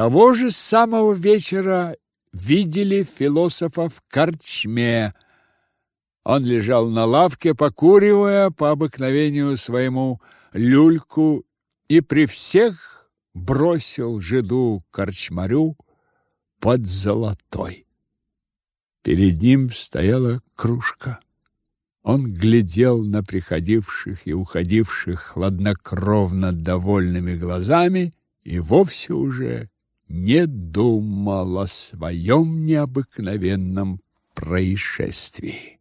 Того же самого вечера видели философа в корчме. Он лежал на лавке, покуривая по обыкновению своему люльку и при всех бросил жиду корчмарю под золотой. Перед ним стояла кружка. Он глядел на приходивших и уходивших хладнокровно довольными глазами и вовсе уже не думал о своем необыкновенном происшествии.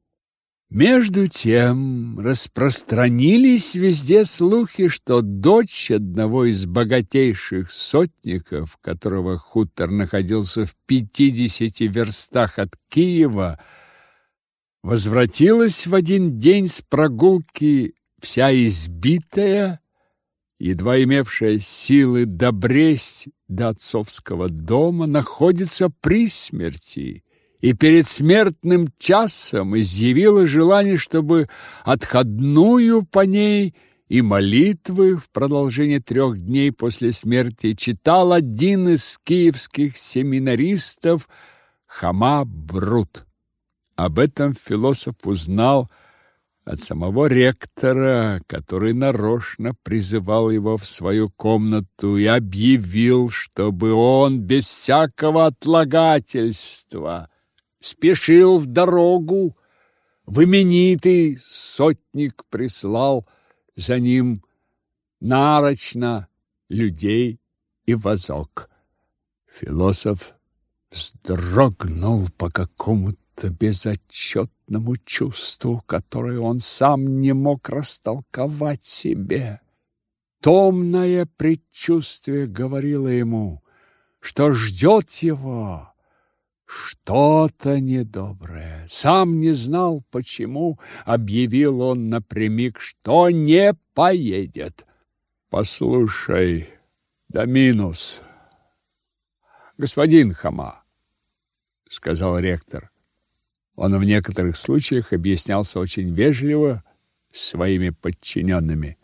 Между тем распространились везде слухи, что дочь одного из богатейших сотников, которого хутор находился в пятидесяти верстах от Киева, возвратилась в один день с прогулки вся избитая, едва имевшая силы добресть до отцовского дома, находится при смерти и перед смертным часом изъявила желание, чтобы отходную по ней и молитвы в продолжение трех дней после смерти читал один из киевских семинаристов Хама Брут. Об этом философ узнал от самого ректора, который нарочно призывал его в свою комнату и объявил, чтобы он без всякого отлагательства спешил в дорогу. В именитый сотник прислал за ним нарочно людей и возок. Философ вздрогнул по какому-то безотчетному чувству, которое он сам не мог растолковать себе. Томное предчувствие говорило ему, что ждет его что-то недоброе. Сам не знал, почему, объявил он напрямик, что не поедет. Послушай, Доминус, господин Хама, сказал ректор. Он в некоторых случаях объяснялся очень вежливо своими подчиненными.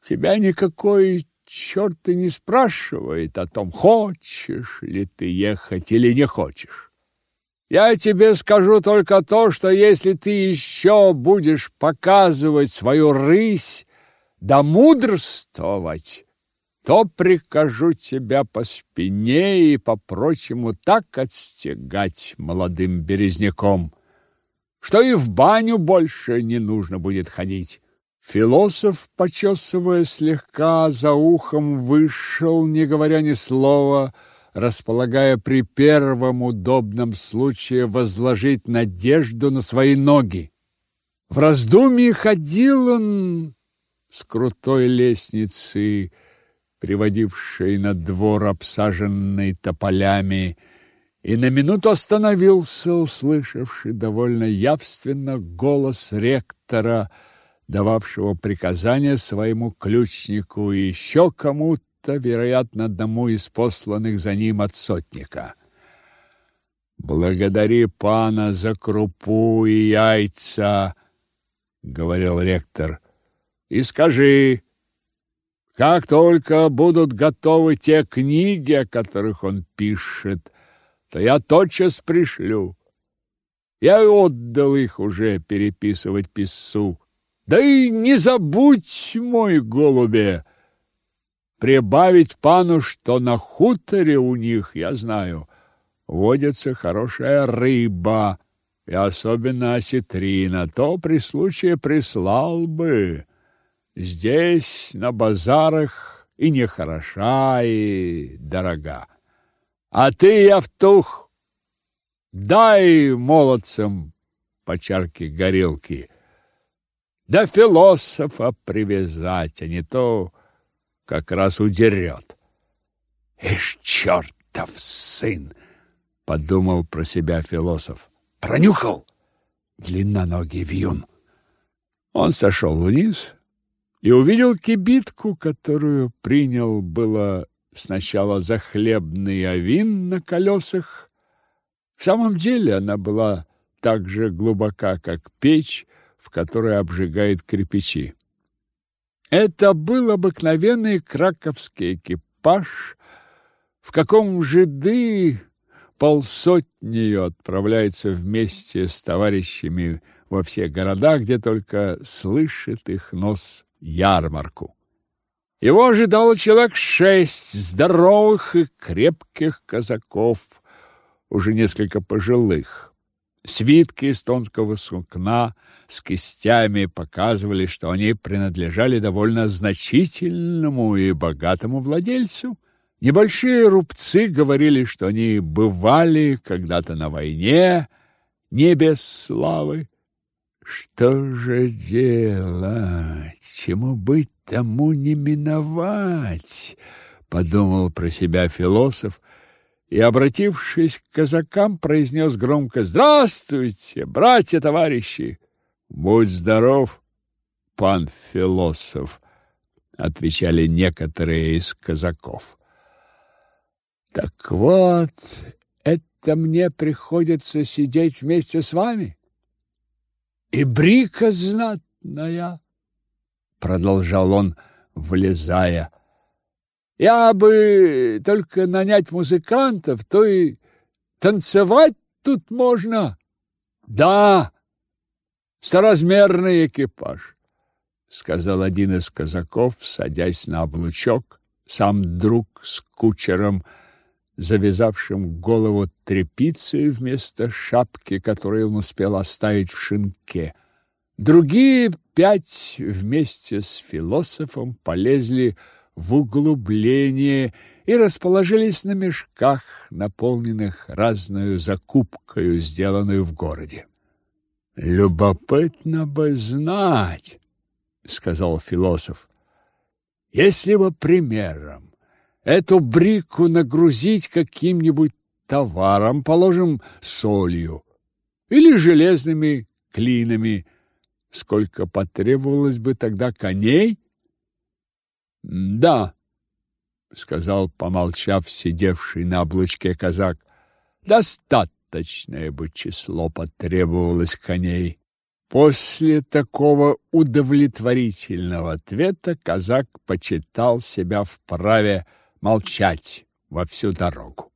Тебя никакой черт и не спрашивает о том, хочешь ли ты ехать или не хочешь. Я тебе скажу только то, что если ты еще будешь показывать свою рысь да мудрствовать, то прикажу тебя по спине и по-прочему так отстегать молодым березняком, что и в баню больше не нужно будет ходить. Философ, почесывая слегка за ухом, вышел, не говоря ни слова, располагая при первом удобном случае возложить надежду на свои ноги. В раздумье ходил он с крутой лестницы, приводившей на двор, обсаженный тополями, и на минуту остановился, услышавший довольно явственно голос ректора, дававшего приказания своему ключнику и еще кому-то, вероятно, одному из посланных за ним от сотника. «Благодари пана за крупу и яйца», — говорил ректор, — «и скажи, как только будут готовы те книги, о которых он пишет, то я тотчас пришлю. Я отдал их уже переписывать писцу. Да и не забудь, мой голубе, прибавить пану, что на хуторе у них, я знаю, водится хорошая рыба, и особенно осетрина, то при случае прислал бы. Здесь, на базарах, и не хороша, и дорога. А ты, Явтух, дай молодцам по чарке горелки. Да философа привязать, а не то как раз удерет. Ишь, чертов сын! Подумал про себя философ. Пронюхал? Длинноногий вьюн. Он сошел вниз и увидел кибитку, которую принял было сначала за хлебный авин на колесах. В самом деле она была так же глубока, как печь, в которой обжигает кирпичи. Это был обыкновенный краковский экипаж, в каком жиды полсотнею отправляется вместе с товарищами во все города, где только слышит их нос ярмарку. Его ожидало человек шесть здоровых и крепких казаков, уже несколько пожилых. Свитки эстонского сукна с кистями показывали, что они принадлежали довольно значительному и богатому владельцу. Небольшие рубцы говорили, что они бывали когда-то на войне, не без славы. Что же делать? Чему быть, тому не миновать, подумал про себя философ и, обратившись к казакам, произнес громко: "Здравствуйте, братья-товарищи!" "Будь здоров, пан философ", отвечали некоторые из казаков. Так вот, это мне приходится сидеть вместе с вами. И брика знатная, продолжал он, влезая. Я бы только нанять музыкантов, то и танцевать тут можно. Да, соразмерный экипаж, сказал один из казаков, садясь на облучок, сам друг с кучером завязавшим голову тряпицей вместо шапки, которую он успел оставить в шинке. Другие пять вместе с философом полезли в углубление и расположились на мешках, наполненных разной закупкой, сделанной в городе. Любопытно бы знать, сказал философ. Если бы примером эту брику нагрузить каким-нибудь товаром, положим, солью или железными клинами. Сколько потребовалось бы тогда коней? Да, сказал, помолчав, сидевший на облучке казак. Достаточное бы число потребовалось коней. После такого удовлетворительного ответа казак почитал себя вправе молчать во всю дорогу.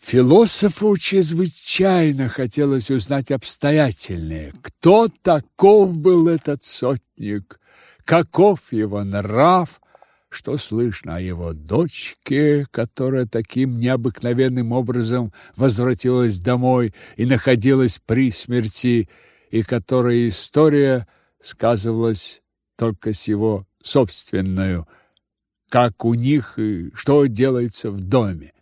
Философу чрезвычайно хотелось узнать обстоятельнее, кто таков был этот сотник, каков его нрав, что слышно о его дочке, которая таким необыкновенным образом возвратилась домой и находилась при смерти, и которая история сказывалась только с его собственной как у них и что делается в доме.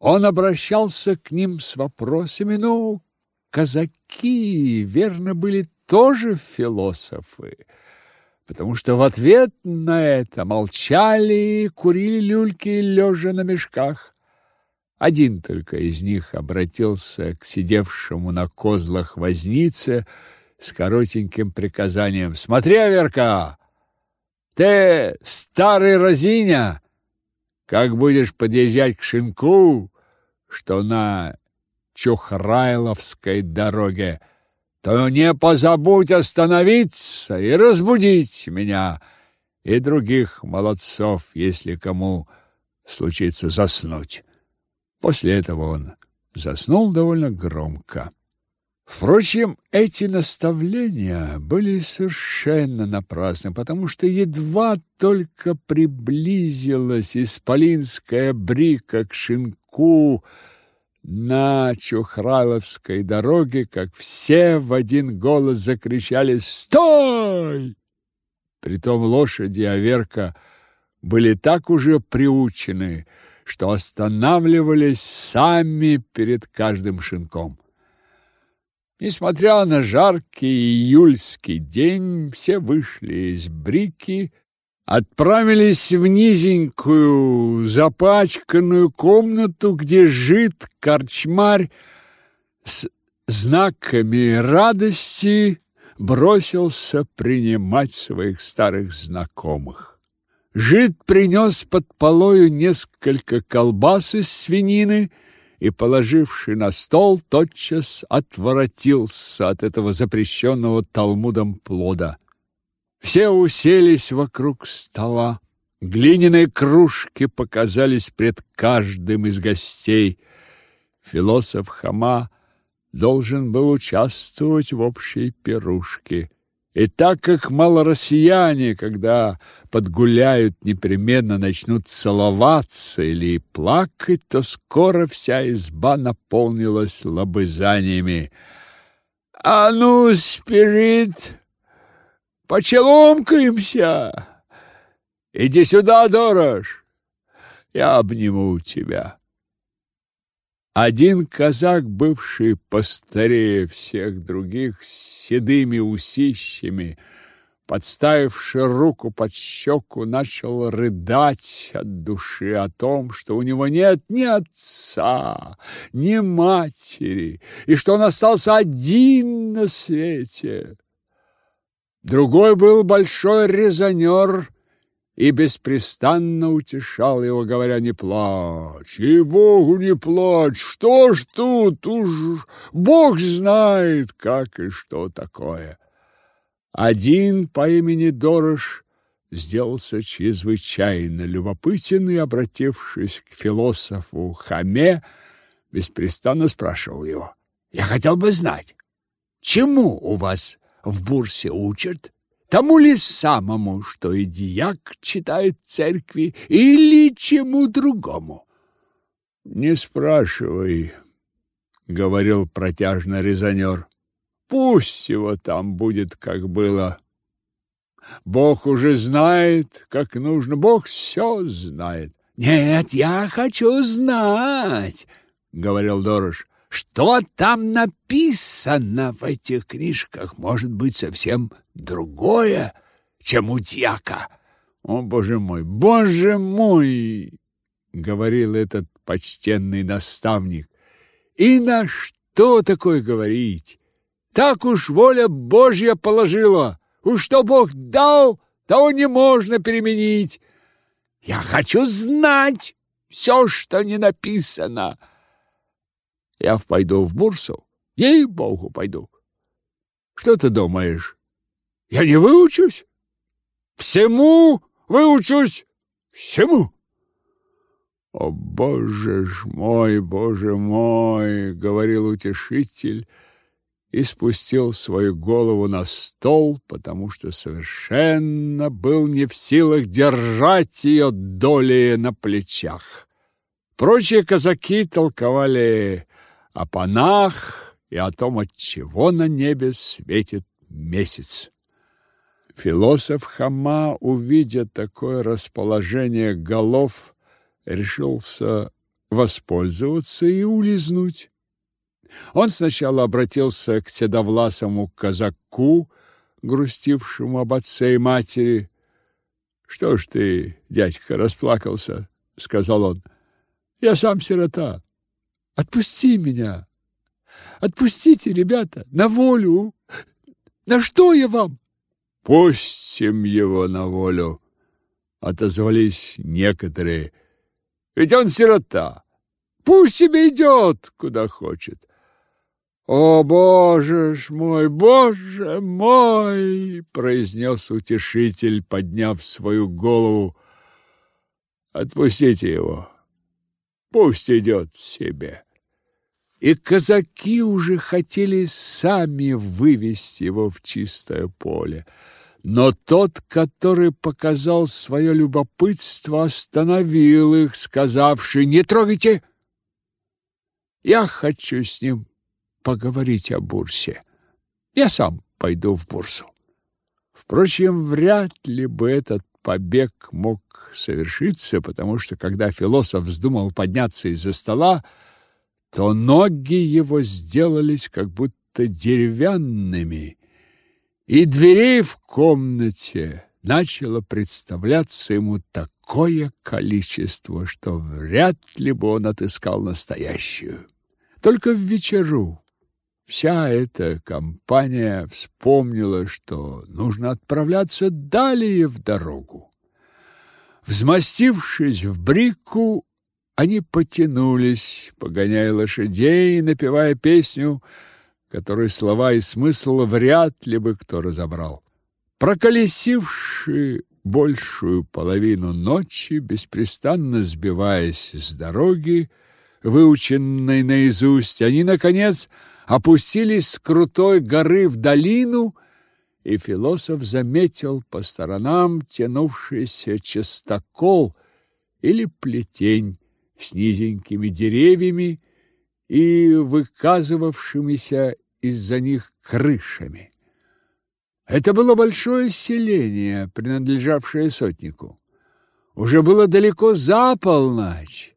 Он обращался к ним с вопросами, ну, казаки, верно, были тоже философы, потому что в ответ на это молчали и курили люльки, лежа на мешках. Один только из них обратился к сидевшему на козлах вознице с коротеньким приказанием «Смотри, Аверка, ты, старый разиня, как будешь подъезжать к шинку, что на Чухрайловской дороге, то не позабудь остановиться и разбудить меня и других молодцов, если кому случится заснуть. После этого он заснул довольно громко. Впрочем, эти наставления были совершенно напрасны, потому что едва только приблизилась исполинская брика к шинку на Чухраловской дороге, как все в один голос закричали «Стой!». Притом лошади Аверка были так уже приучены, что останавливались сами перед каждым шинком. Несмотря на жаркий июльский день, все вышли из брики, отправились в низенькую запачканную комнату, где жит корчмарь с знаками радости бросился принимать своих старых знакомых. Жид принес под полою несколько колбас из свинины, и, положивший на стол, тотчас отворотился от этого запрещенного Талмудом плода. Все уселись вокруг стола, Глиняные кружки показались пред каждым из гостей. Философ Хама должен был участвовать в общей пирушке. И так как малороссияне, когда подгуляют, непременно начнут целоваться или плакать, то скоро вся изба наполнилась лобызаниями. «А ну, спирит, почеломкаемся!» Иди сюда, Дорож. Я обниму тебя. Один казак, бывший постарее всех других, с седыми усищами, подставивши руку под щеку, начал рыдать от души о том, что у него нет ни отца, ни матери, и что он остался один на свете. Другой был большой резонер и беспрестанно утешал его, говоря, не плачь, и Богу не плачь, что ж тут, уж Бог знает, как и что такое. Один по имени Дорош сделался чрезвычайно любопытен и, обратившись к философу Хаме, беспрестанно спрашивал его. «Я хотел бы знать, чему у вас в бурсе учат?» Тому ли самому, что и дьяк читает церкви, или чему другому? Не спрашивай, говорил протяжно резонер. Пусть его там будет, как было. Бог уже знает, как нужно, Бог все знает. Нет, я хочу знать, говорил Дорож. Что там написано в этих книжках, может быть совсем другое, чем у дьяка. О, боже мой, боже мой, говорил этот почтенный наставник. И на что такое говорить? Так уж воля Божья положила. Уж что Бог дал, того не можно переменить. Я хочу знать все, что не написано. Я пойду в бурсу, ей-богу, пойду. Что ты думаешь? Я не выучусь? Всему выучусь, всему. О, боже ж мой, боже мой, говорил утешитель и спустил свою голову на стол, потому что совершенно был не в силах держать ее доли на плечах. Прочие казаки толковали о панах и о том, от чего на небе светит месяц. Философ Хама, увидя такое расположение голов, решился воспользоваться и улизнуть. Он сначала обратился к седовласому казаку, грустившему об отце и матери. «Что ж ты, дядька, расплакался?» — сказал он. «Я сам сирота. Отпусти меня! Отпустите, ребята, на волю! На что я вам?» Пустим его на волю, отозвались некоторые. Ведь он сирота. Пусть себе идет, куда хочет. О, боже ж мой, боже мой, произнес утешитель, подняв свою голову. Отпустите его. Пусть идет себе. И казаки уже хотели сами вывести его в чистое поле. Но тот, который показал свое любопытство, остановил их, сказавший «Не трогайте! Я хочу с ним поговорить о бурсе. Я сам пойду в бурсу». Впрочем, вряд ли бы этот побег мог совершиться, потому что, когда философ вздумал подняться из-за стола, то ноги его сделались как будто деревянными, и дверей в комнате начало представляться ему такое количество, что вряд ли бы он отыскал настоящую. Только в вечеру вся эта компания вспомнила, что нужно отправляться далее в дорогу. Взмастившись в брику, они потянулись, погоняя лошадей и напевая песню которой слова и смысл вряд ли бы кто разобрал. Проколесивши большую половину ночи, беспрестанно сбиваясь с дороги, выученной наизусть, они, наконец, опустились с крутой горы в долину, и философ заметил по сторонам тянувшийся частокол или плетень с низенькими деревьями и выказывавшимися из-за них крышами. Это было большое селение, принадлежавшее сотнику. Уже было далеко за полночь.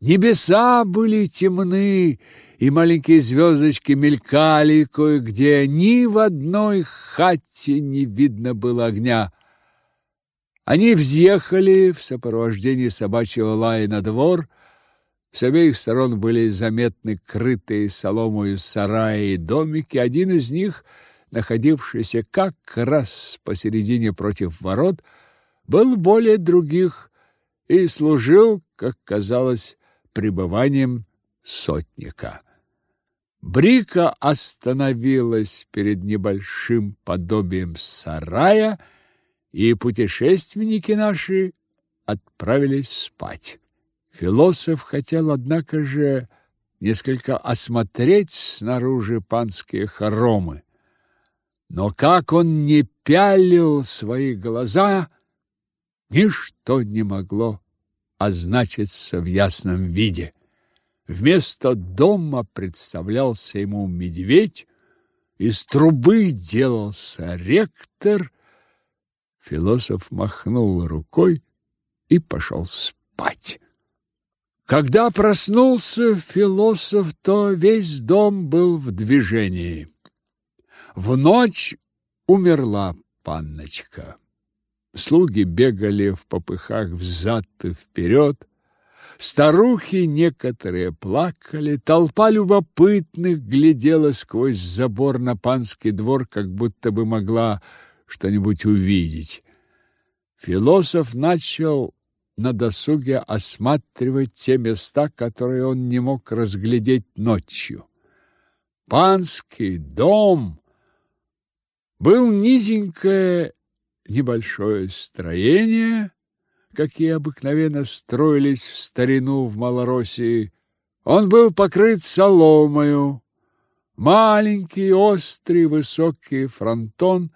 Небеса были темны, и маленькие звездочки мелькали кое-где. Ни в одной хате не видно было огня. Они взъехали в сопровождении собачьего лая на двор. С обеих сторон были заметны крытые соломою сараи и домики. Один из них — находившийся как раз посередине против ворот, был более других и служил, как казалось, пребыванием сотника. Брика остановилась перед небольшим подобием сарая, и путешественники наши отправились спать. Философ хотел, однако же, несколько осмотреть снаружи панские хоромы. Но как он не пялил свои глаза, ничто не могло означиться в ясном виде. Вместо дома представлялся ему медведь, из трубы делался ректор. Философ махнул рукой и пошел спать. Когда проснулся философ, то весь дом был в движении. В ночь умерла панночка. Слуги бегали в попыхах взад и вперед. Старухи некоторые плакали, толпа любопытных глядела сквозь забор на панский двор, как будто бы могла что-нибудь увидеть. Философ начал на досуге осматривать те места, которые он не мог разглядеть ночью. Панский дом был низенькое небольшое строение, какие обыкновенно строились в старину в Малороссии. Он был покрыт соломою. Маленький, острый, высокий фронтон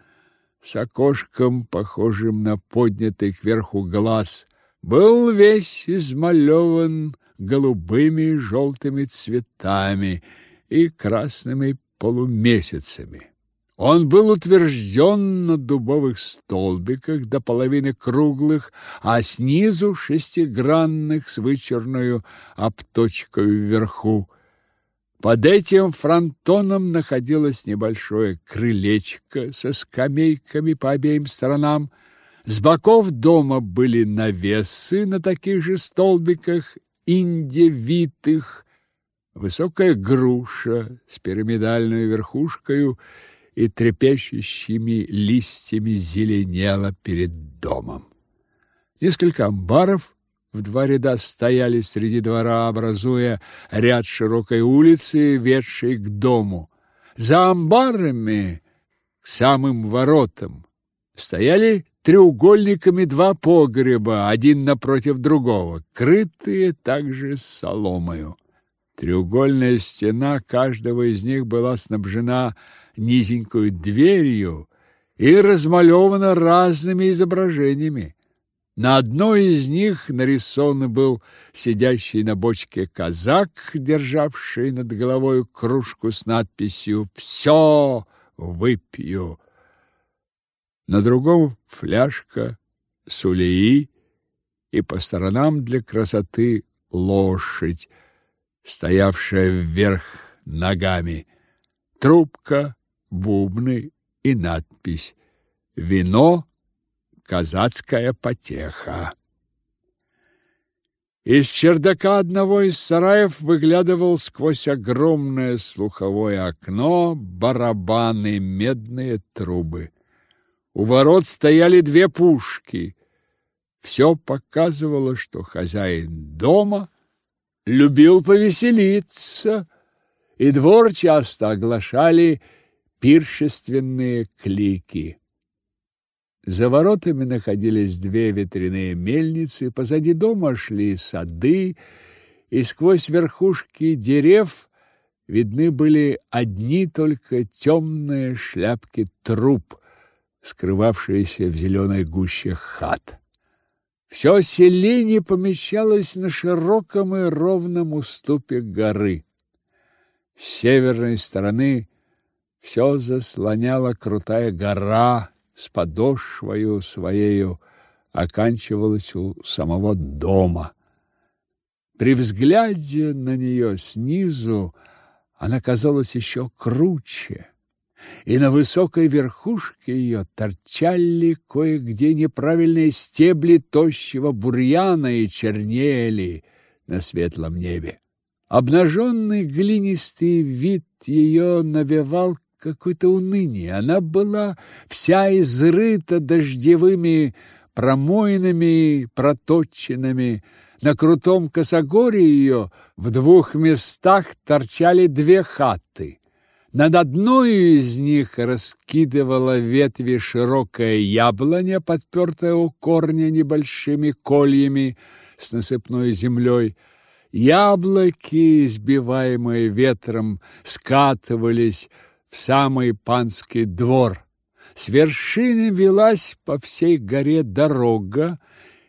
с окошком, похожим на поднятый кверху глаз, был весь измалеван голубыми и желтыми цветами и красными полумесяцами. Он был утвержден на дубовых столбиках до половины круглых, а снизу шестигранных с вычерную обточкой вверху. Под этим фронтоном находилось небольшое крылечко со скамейками по обеим сторонам. С боков дома были навесы на таких же столбиках, индевитых, высокая груша с пирамидальной верхушкой и трепещущими листьями зеленела перед домом. Несколько амбаров в два ряда стояли среди двора, образуя ряд широкой улицы, ведшей к дому. За амбарами, к самым воротам, стояли треугольниками два погреба, один напротив другого, крытые также соломою. Треугольная стена каждого из них была снабжена низенькую дверью и размалевана разными изображениями. На одной из них нарисован был сидящий на бочке казак, державший над головой кружку с надписью «Все выпью». На другом фляжка сулеи и по сторонам для красоты лошадь, стоявшая вверх ногами. Трубка, бубны и надпись «Вино – казацкая потеха». Из чердака одного из сараев выглядывал сквозь огромное слуховое окно барабаны, медные трубы. У ворот стояли две пушки. Все показывало, что хозяин дома любил повеселиться, и двор часто оглашали пиршественные клики. За воротами находились две ветряные мельницы, позади дома шли сады, и сквозь верхушки дерев видны были одни только темные шляпки труб, скрывавшиеся в зеленой гуще хат. Все селение помещалось на широком и ровном уступе горы. С северной стороны все заслоняла крутая гора с подошвою своею, оканчивалась у самого дома. При взгляде на нее снизу она казалась еще круче и на высокой верхушке ее торчали кое-где неправильные стебли тощего бурьяна и чернели на светлом небе. Обнаженный глинистый вид ее навевал какое-то уныние. Она была вся изрыта дождевыми промоинами, проточенными. На крутом косогоре ее в двух местах торчали две хаты. Над одной из них раскидывала ветви широкая яблоня, подпертая у корня небольшими кольями с насыпной землей. Яблоки, сбиваемые ветром, скатывались в самый панский двор. С вершины велась по всей горе дорога,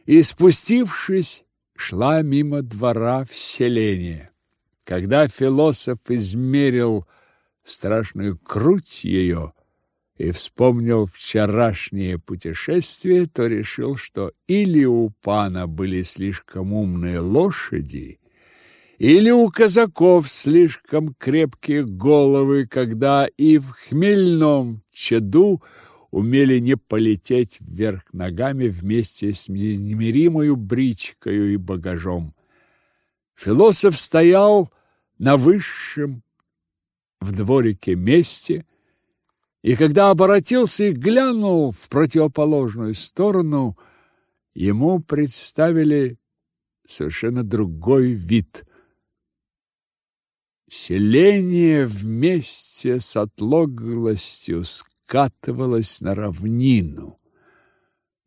и, спустившись, шла мимо двора в селение. Когда философ измерил страшную круть ее и вспомнил вчерашнее путешествие, то решил, что или у пана были слишком умные лошади, или у казаков слишком крепкие головы, когда и в хмельном чаду умели не полететь вверх ногами вместе с неизмеримой бричкою и багажом. Философ стоял на высшем в дворике месте, и когда оборотился и глянул в противоположную сторону, ему представили совершенно другой вид. Селение вместе с отлоглостью скатывалось на равнину.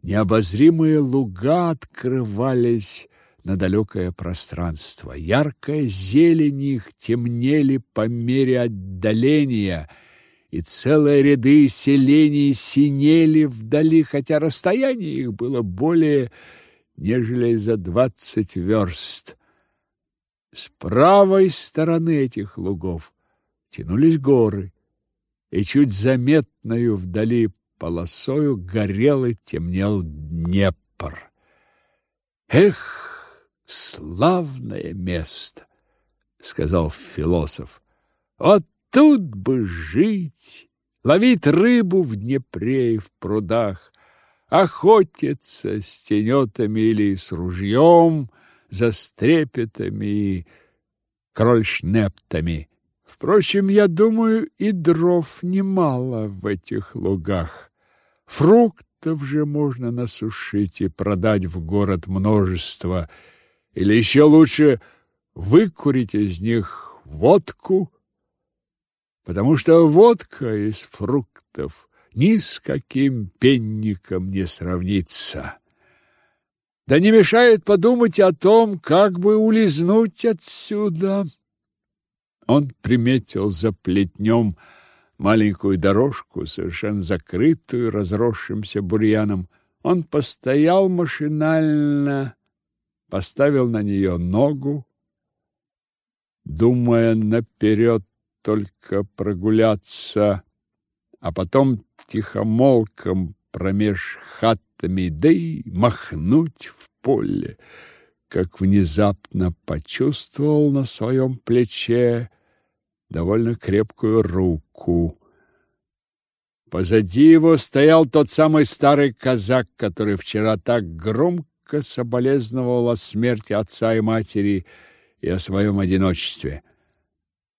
Необозримые луга открывались на далекое пространство. Яркая зелень их темнели по мере отдаления, и целые ряды селений синели вдали, хотя расстояние их было более, нежели за двадцать верст. С правой стороны этих лугов тянулись горы, и чуть заметною вдали полосою горел и темнел Днепр. Эх! Славное место, сказал философ. Вот тут бы жить, ловить рыбу в Днепре и в прудах, охотиться с тенетами или с ружьем, за стрепетами и крольшнептами. Впрочем, я думаю, и дров немало в этих лугах. Фруктов же можно насушить и продать в город множество – или еще лучше выкурить из них водку, потому что водка из фруктов ни с каким пенником не сравнится. Да не мешает подумать о том, как бы улизнуть отсюда. Он приметил за плетнем маленькую дорожку, совершенно закрытую разросшимся бурьяном. Он постоял машинально, поставил на нее ногу, думая наперед только прогуляться, а потом тихомолком промеж хатами, да и махнуть в поле, как внезапно почувствовал на своем плече довольно крепкую руку. Позади его стоял тот самый старый казак, который вчера так громко горько соболезновал о смерти отца и матери и о своем одиночестве.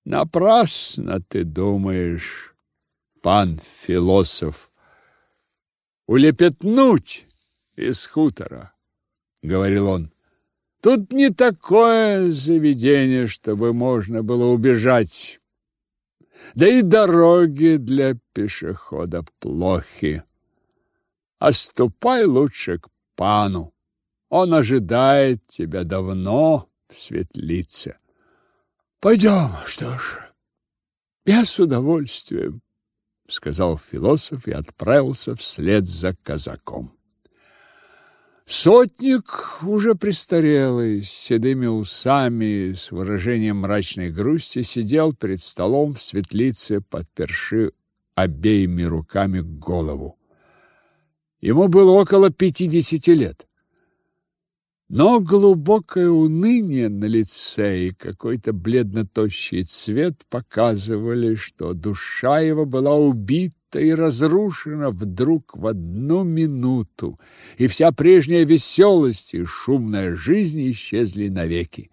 Напрасно ты думаешь, пан философ, улепетнуть из хутора, говорил он. Тут не такое заведение, чтобы можно было убежать. Да и дороги для пешехода плохи. А ступай лучше к пану. Он ожидает тебя давно в светлице. Пойдем, что ж. Я с удовольствием, сказал философ и отправился вслед за казаком. Сотник, уже престарелый, с седыми усами, с выражением мрачной грусти, сидел перед столом в светлице, подперши обеими руками голову. Ему было около пятидесяти лет. Но глубокое уныние на лице и какой-то бледно-тощий цвет показывали, что душа его была убита и разрушена вдруг в одну минуту, и вся прежняя веселость и шумная жизнь исчезли навеки.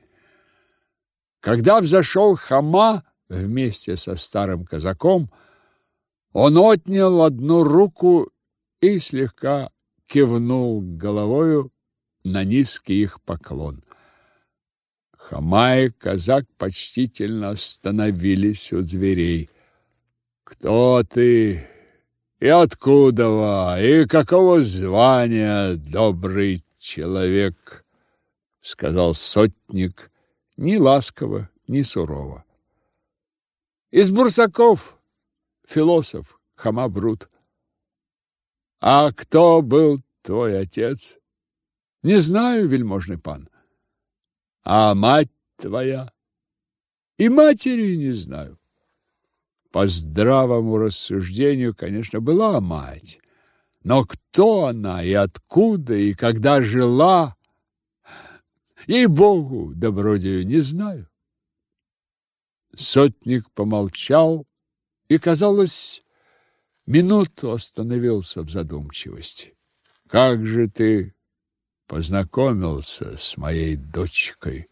Когда взошел Хама вместе со старым казаком, он отнял одну руку и слегка кивнул головою на низкий их поклон. Хама и казак почтительно остановились у дверей. «Кто ты? И откуда? И какого звания, добрый человек?» Сказал сотник, ни ласково, ни сурово. «Из бурсаков, философ, Хама Брут». «А кто был твой отец?» Не знаю, вельможный пан. А мать твоя? И матери не знаю. По здравому рассуждению, конечно, была мать. Но кто она и откуда и когда жила, ей-богу, добродею, не знаю. Сотник помолчал и, казалось, минуту остановился в задумчивости. Как же ты познакомился с моей дочкой.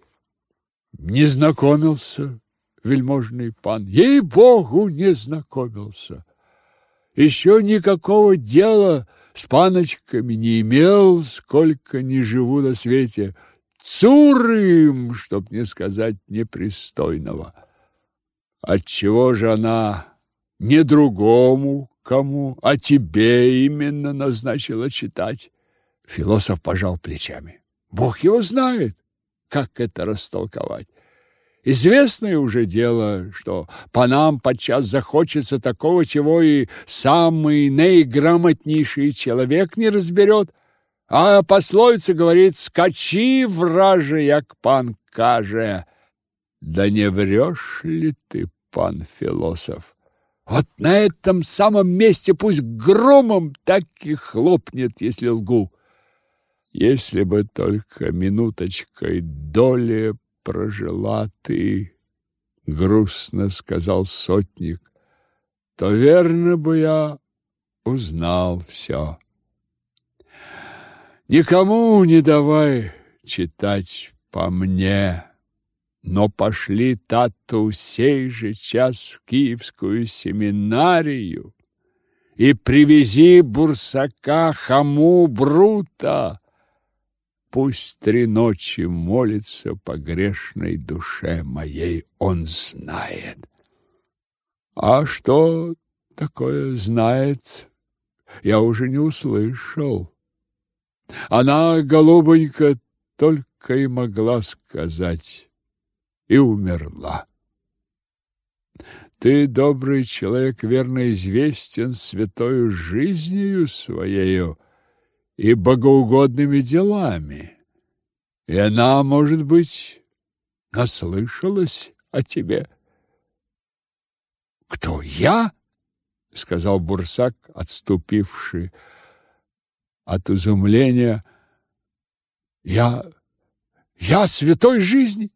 Не знакомился, вельможный пан, ей-богу, не знакомился. Еще никакого дела с паночками не имел, сколько не живу на свете. Цурым, чтоб не сказать непристойного. Отчего же она не другому кому, а тебе именно назначила читать? Философ пожал плечами. Бог его знает, как это растолковать. Известное уже дело, что по нам подчас захочется такого, чего и самый наиграмотнейший человек не разберет. А пословица говорит «Скачи, враже, як пан каже». Да не врешь ли ты, пан философ? Вот на этом самом месте пусть громом так и хлопнет, если лгу. Если бы только минуточкой доли прожила ты, грустно сказал сотник, то верно бы я узнал все. Никому не давай читать по мне, но пошли тату сей же час в Киевскую семинарию и привези бурсака хаму брута, Пусть три ночи молится по грешной душе моей, он знает. А что такое знает, я уже не услышал. Она, голубонька, только и могла сказать, и умерла. Ты, добрый человек, верно известен святою жизнью своею, и богоугодными делами. И она, может быть, наслышалась о тебе. Кто я? сказал Бурсак, отступивший от изумления. Я я святой жизни,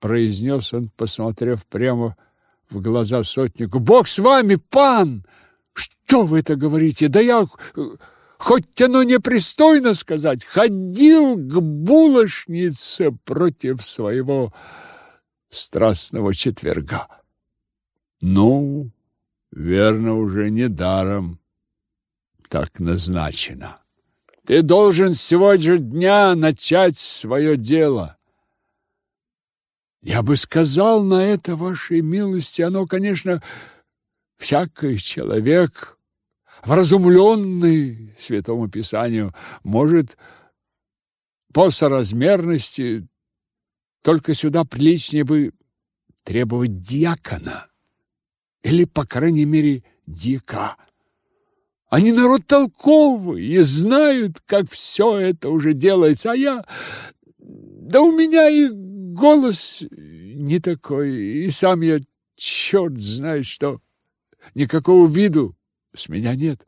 произнес он, посмотрев прямо в глаза сотнику. Бог с вами, пан! Что вы это говорите? Да я хоть оно непристойно сказать, ходил к булочнице против своего страстного четверга. Ну, верно, уже не даром так назначено. Ты должен сегодня же дня начать свое дело. Я бы сказал на это, вашей милости, оно, конечно, всякий человек вразумленный Святому Писанию, может по соразмерности только сюда приличнее бы требовать диакона или, по крайней мере, дьяка. Они народ толковый и знают, как все это уже делается, а я... Да у меня и голос не такой, и сам я черт знает что. Никакого виду с меня нет.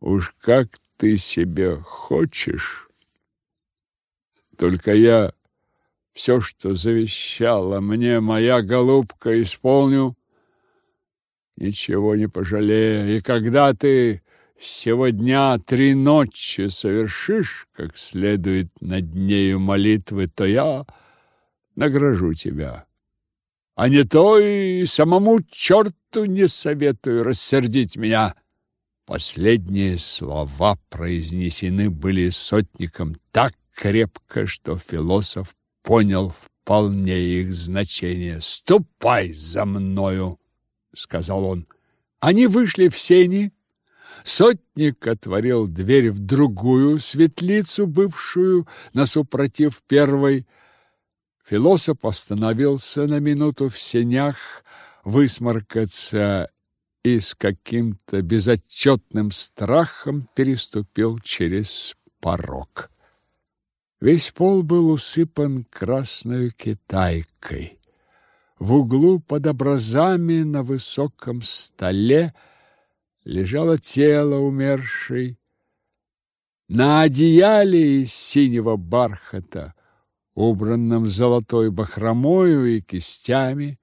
Уж как ты себе хочешь. Только я все, что завещала мне моя голубка, исполню, ничего не пожалея. И когда ты сегодня три ночи совершишь, как следует над нею молитвы, то я награжу тебя. А не то и самому черту не советую рассердить меня. Последние слова произнесены были сотником так крепко, что философ понял вполне их значение. «Ступай за мною!» — сказал он. Они вышли в сени. Сотник отворил дверь в другую светлицу, бывшую насупротив первой. Философ остановился на минуту в сенях, высморкаться и с каким-то безотчетным страхом переступил через порог. Весь пол был усыпан красной китайкой. В углу под образами на высоком столе лежало тело умершей. На одеяле из синего бархата, убранном золотой бахромою и кистями,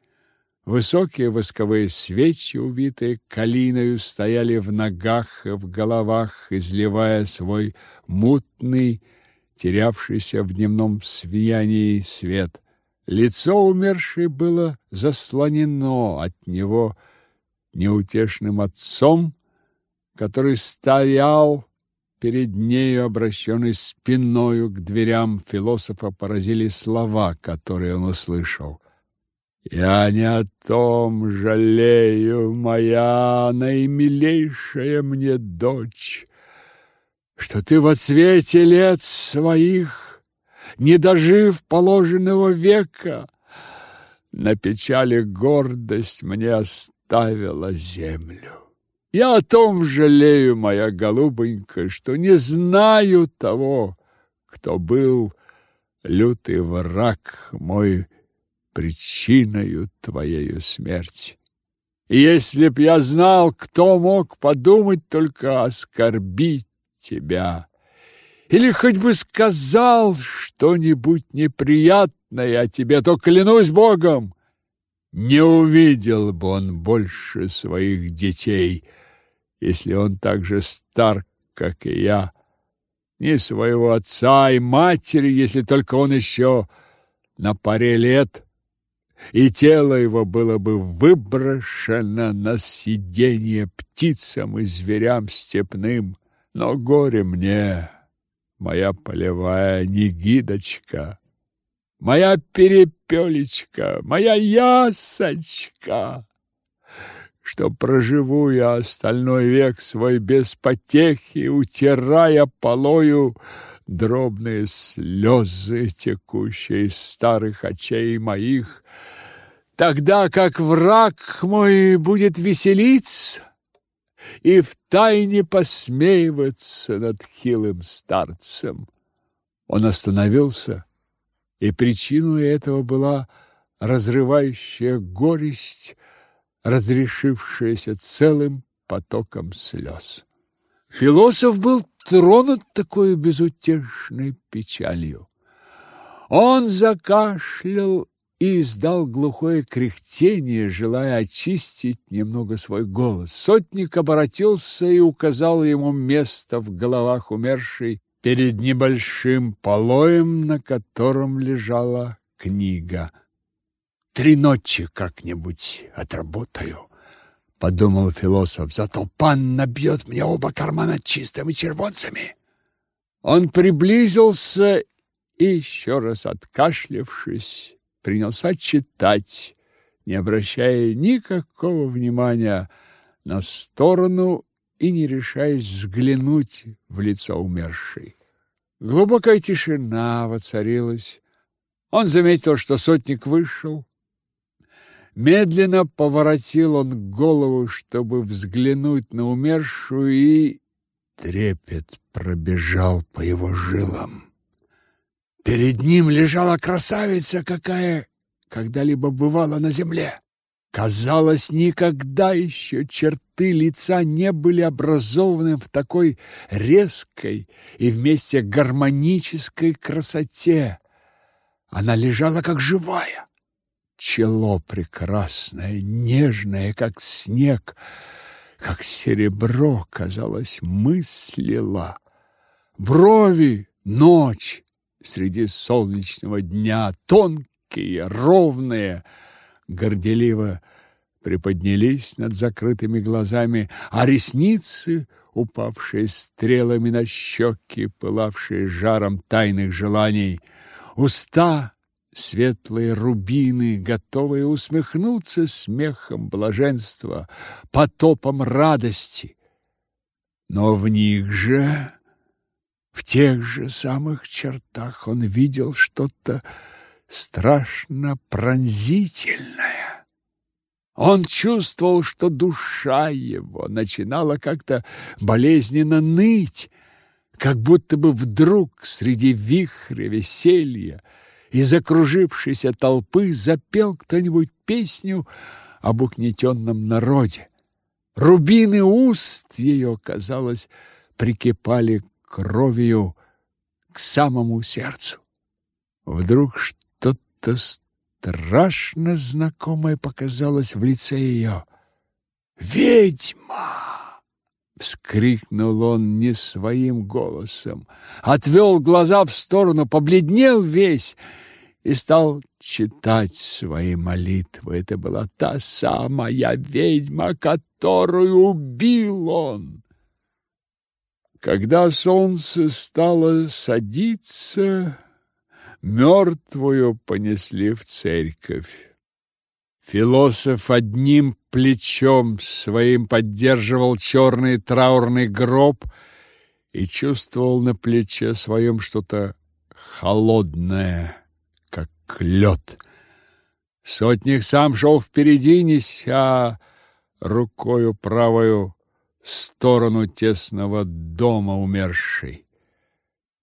Высокие восковые свечи, увитые калиною, стояли в ногах и в головах, изливая свой мутный, терявшийся в дневном свиянии свет. Лицо умершей было заслонено от него неутешным отцом, который стоял перед нею, обращенный спиною к дверям философа, поразили слова, которые он услышал. Я не о том жалею, моя наимилейшая мне дочь, что ты во цвете лет своих, не дожив положенного века, на печали гордость мне оставила землю. Я о том жалею, моя голубонька, что не знаю того, кто был лютый враг мой причиною твоей смерти. И если б я знал, кто мог подумать только оскорбить тебя, или хоть бы сказал что-нибудь неприятное о тебе, то, клянусь Богом, не увидел бы он больше своих детей, если он так же стар, как и я, ни своего отца и матери, если только он еще на паре лет. И тело его было бы выброшено на сиденье птицам и зверям степным. Но горе мне, моя полевая негидочка, моя перепелечка, моя ясочка, что проживу я остальной век свой без потехи, утирая полою дробные слезы, текущие из старых очей моих, тогда как враг мой будет веселиться и втайне посмеиваться над хилым старцем. Он остановился, и причиной этого была разрывающая горесть, разрешившаяся целым потоком слез. Философ был тронут такой безутешной печалью. Он закашлял и издал глухое кряхтение, желая очистить немного свой голос. Сотник обратился и указал ему место в головах умершей перед небольшим полоем, на котором лежала книга. «Три ночи как-нибудь отработаю», — подумал философ. «Зато пан набьет мне оба кармана чистыми червонцами». Он приблизился и, еще раз откашлявшись, принялся читать, не обращая никакого внимания на сторону и не решаясь взглянуть в лицо умершей. Глубокая тишина воцарилась. Он заметил, что сотник вышел. Медленно поворотил он голову, чтобы взглянуть на умершую, и трепет пробежал по его жилам. Перед ним лежала красавица, какая когда-либо бывала на земле. Казалось, никогда еще черты лица не были образованы в такой резкой и вместе гармонической красоте. Она лежала как живая. Чело прекрасное, нежное, как снег, как серебро, казалось, мыслила. Брови — ночь среди солнечного дня, тонкие, ровные — горделиво приподнялись над закрытыми глазами, а ресницы, упавшие стрелами на щеки, пылавшие жаром тайных желаний, уста светлые рубины, готовые усмехнуться смехом блаженства, потопом радости. Но в них же, в тех же самых чертах он видел что-то страшно пронзительное. Он чувствовал, что душа его начинала как-то болезненно ныть, как будто бы вдруг среди вихря веселья и закружившейся толпы запел кто-нибудь песню об угнетенном народе. Рубины уст ее, казалось, прикипали кровью к самому сердцу. Вдруг что что-то страшно знакомое показалось в лице ее. «Ведьма!» — вскрикнул он не своим голосом, отвел глаза в сторону, побледнел весь и стал читать свои молитвы. Это была та самая ведьма, которую убил он. Когда солнце стало садиться, мертвую понесли в церковь. Философ одним плечом своим поддерживал черный траурный гроб и чувствовал на плече своем что-то холодное, лед. Сотник сам шел впереди, неся рукою правою сторону тесного дома умершей.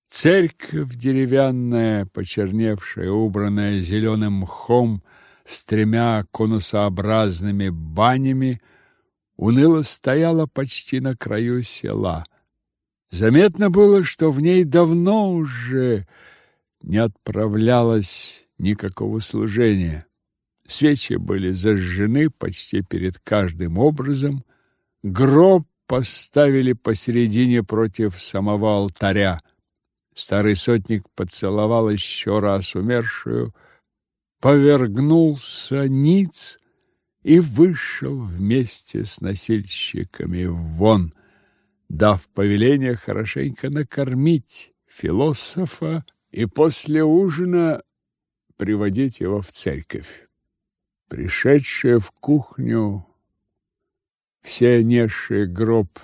Церковь деревянная, почерневшая, убранная зеленым мхом, с тремя конусообразными банями, уныло стояла почти на краю села. Заметно было, что в ней давно уже не отправлялось никакого служения. Свечи были зажжены почти перед каждым образом, гроб поставили посередине против самого алтаря. Старый сотник поцеловал еще раз умершую, повергнулся ниц и вышел вместе с носильщиками вон, дав повеление хорошенько накормить философа и после ужина приводить его в церковь. Пришедшие в кухню все несшие гроб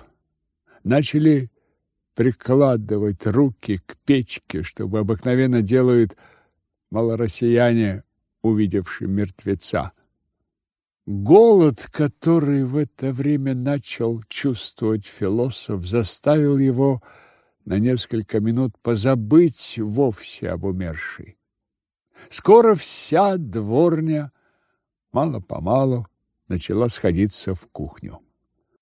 начали прикладывать руки к печке, чтобы обыкновенно делают малороссияне, увидевшие мертвеца. Голод, который в это время начал чувствовать философ, заставил его на несколько минут позабыть вовсе об умершей. Скоро вся дворня мало-помалу начала сходиться в кухню.